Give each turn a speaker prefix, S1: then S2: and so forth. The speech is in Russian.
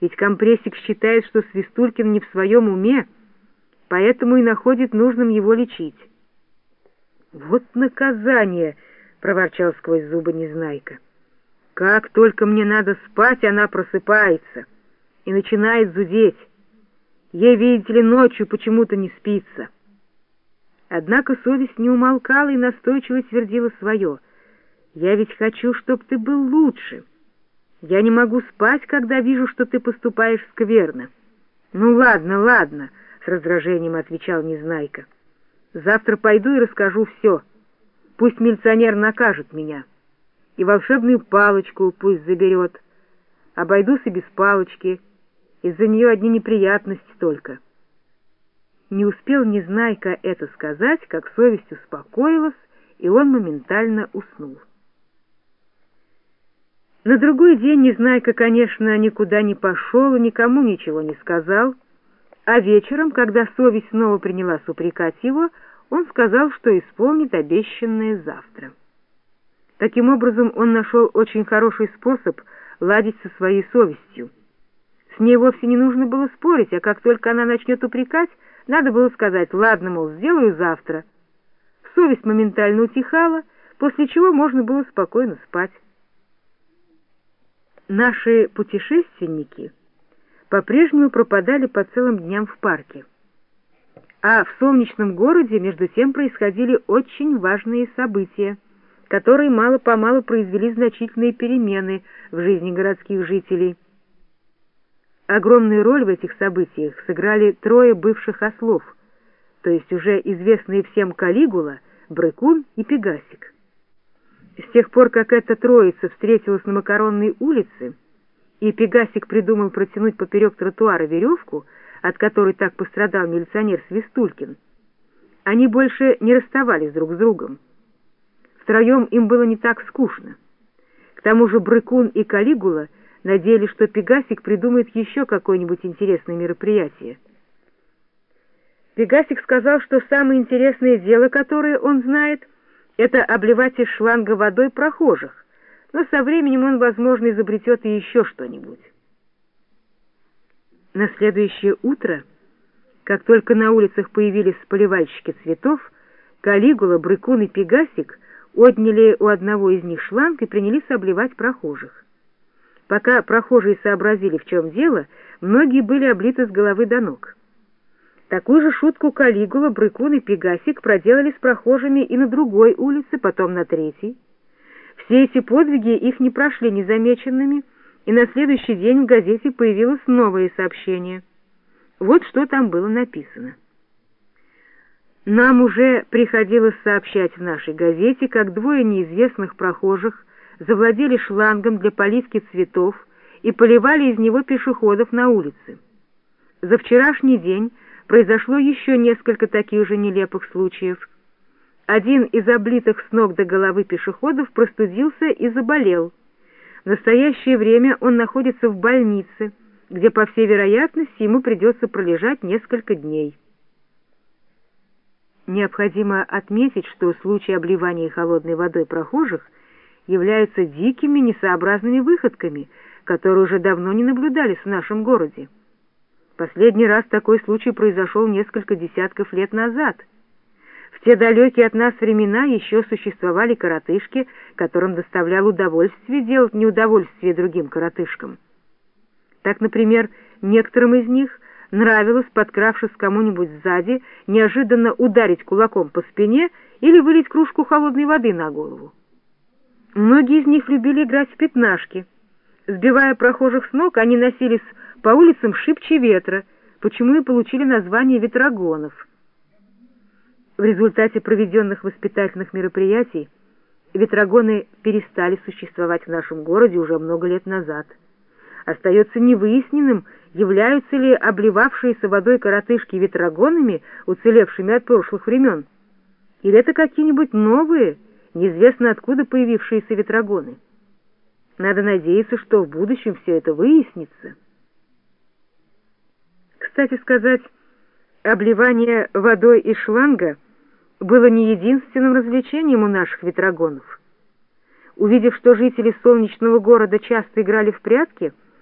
S1: ведь компрессик считает, что Свистулькин не в своем уме, поэтому и находит нужным его лечить. «Вот наказание!» — проворчал сквозь зубы Незнайка. «Как только мне надо спать, она просыпается и начинает зудеть. Ей, видите ли, ночью почему-то не спится». Однако совесть не умолкала и настойчиво твердила свое. «Я ведь хочу, чтоб ты был лучше. Я не могу спать, когда вижу, что ты поступаешь скверно». «Ну ладно, ладно», — с раздражением отвечал Незнайка. Завтра пойду и расскажу все. Пусть милиционер накажет меня. И волшебную палочку пусть заберет. Обойдусь и без палочки. Из-за нее одни неприятности только. Не успел Незнайка это сказать, как совесть успокоилась, и он моментально уснул. На другой день Незнайка, конечно, никуда не пошел и никому ничего не сказал, а вечером, когда совесть снова принялась упрекать его, он сказал, что исполнит обещанное завтра. Таким образом, он нашел очень хороший способ ладить со своей совестью. С ней вовсе не нужно было спорить, а как только она начнет упрекать, надо было сказать «ладно, мол, сделаю завтра». Совесть моментально утихала, после чего можно было спокойно спать. Наши путешественники — по-прежнему пропадали по целым дням в парке. А в солнечном городе между тем происходили очень важные события, которые мало-помалу произвели значительные перемены в жизни городских жителей. Огромную роль в этих событиях сыграли трое бывших ослов, то есть уже известные всем Калигула, Брыкун и Пегасик. С тех пор, как эта троица встретилась на Макаронной улице, и Пегасик придумал протянуть поперек тротуара веревку, от которой так пострадал милиционер Свистулькин, они больше не расставались друг с другом. Втроем им было не так скучно. К тому же Брыкун и Калигула надеялись, что Пегасик придумает еще какое-нибудь интересное мероприятие. Пегасик сказал, что самое интересное дело, которое он знает, это обливать из шланга водой прохожих, но со временем он, возможно, изобретет и еще что-нибудь. На следующее утро, как только на улицах появились поливальщики цветов, Калигула, Брыкун и Пегасик отняли у одного из них шланг и принялись обливать прохожих. Пока прохожие сообразили, в чем дело, многие были облиты с головы до ног. Такую же шутку Калигула, Брыкун и Пегасик проделали с прохожими и на другой улице, потом на третьей. Все эти подвиги их не прошли незамеченными, и на следующий день в газете появилось новое сообщение. Вот что там было написано. Нам уже приходилось сообщать в нашей газете, как двое неизвестных прохожих завладели шлангом для поливки цветов и поливали из него пешеходов на улице. За вчерашний день произошло еще несколько таких же нелепых случаев – один из облитых с ног до головы пешеходов простудился и заболел. В настоящее время он находится в больнице, где, по всей вероятности, ему придется пролежать несколько дней. Необходимо отметить, что случаи обливания холодной водой прохожих являются дикими, несообразными выходками, которые уже давно не наблюдались в нашем городе. Последний раз такой случай произошел несколько десятков лет назад — в те далекие от нас времена еще существовали коротышки, которым доставляло удовольствие делать неудовольствие другим коротышкам. Так, например, некоторым из них нравилось, подкравшись кому-нибудь сзади, неожиданно ударить кулаком по спине или вылить кружку холодной воды на голову. Многие из них любили играть в пятнашки. Сбивая прохожих с ног, они носились по улицам шибче ветра, почему и получили название ветрогонов. В результате проведенных воспитательных мероприятий ветрогоны перестали существовать в нашем городе уже много лет назад. Остается невыясненным, являются ли обливавшиеся водой коротышки ветрогонами, уцелевшими от прошлых времен, или это какие-нибудь новые, неизвестно откуда появившиеся ветрогоны. Надо надеяться, что в будущем все это выяснится. Кстати сказать, обливание водой из шланга — было не единственным развлечением у наших ветрогонов. Увидев, что жители солнечного города часто играли в прятки,